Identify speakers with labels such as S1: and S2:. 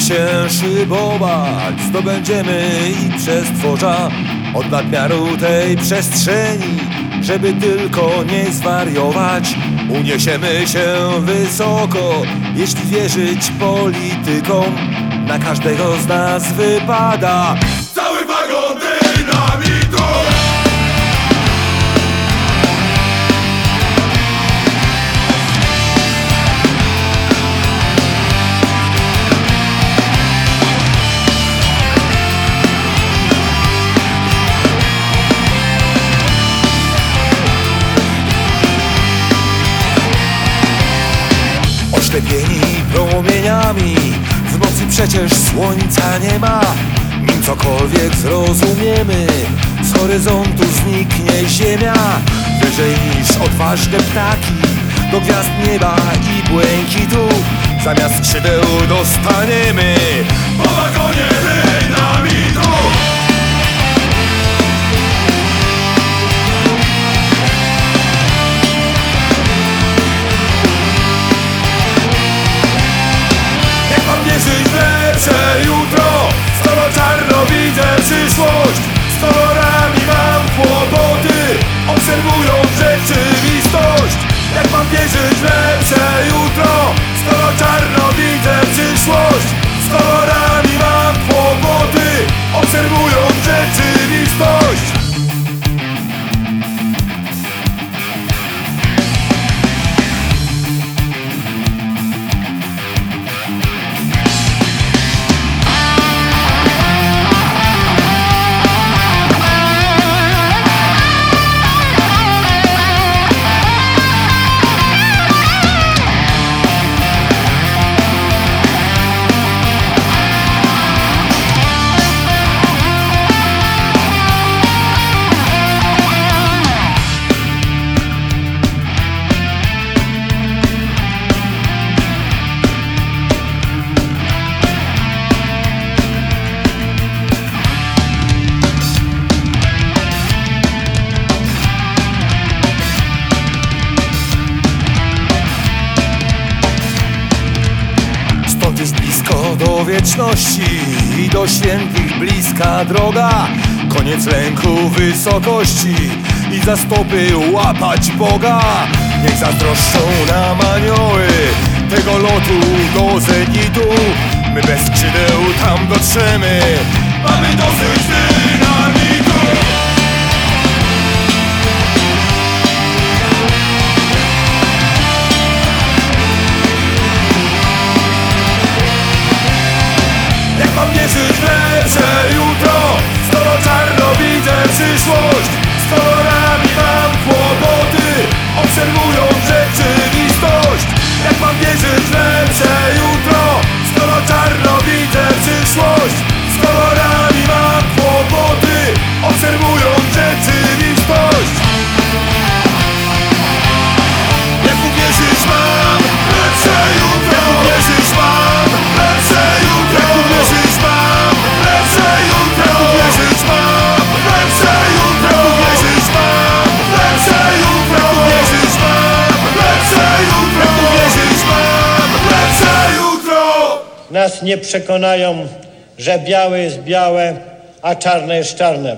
S1: się szybować. Zdobędziemy i przestworza Od nadmiaru tej przestrzeni. Żeby tylko nie zwariować Uniesiemy się wysoko. Jeśli wierzyć politykom Na każdego z nas wypada.
S2: Cały wagon dynamitu
S1: Oślepieni promieniami. W nocy przecież słońca nie ma. Nim cokolwiek zrozumiemy Z horyzontu zniknie ziemia. Wyżej niż odważne ptaki Do gwiazd nieba i błękitu. Zamiast skrzydeł dostaniemy.
S2: Po wagonie widzę przyszłość. Z kolorami mam kłopoty Obserwując rzeczywistość. Jak mam wierzyć w lepsze jutro? Skoro czarno widzę przyszłość. Z
S1: wieczności i do świętych bliska droga. Koniec lęku wysokości i za stopy łapać Boga. Niech zazdroszczą nam anioły tego lotu do zenitu. My bez skrzydeł tam dotrzemy.
S2: Mamy dosyć dynamitu przyszłość. Z kolorami mam kłopoty Obserwując rzeczywistość. Jak uwierzyć mam lepsze jutro. Jak uwierzyć mam lepsze jutro. Jak uwierzyć mam lepsze jutro. Jak uwierzyć mam lepsze jutro. Jak uwierzyć mam lepsze jutro. Jak uwierzyć mam lepsze jutro. Jak uwierzyć mam lepsze jutro.
S3: Nas nie przekonają, że białe jest białe, a czarne jest czarne.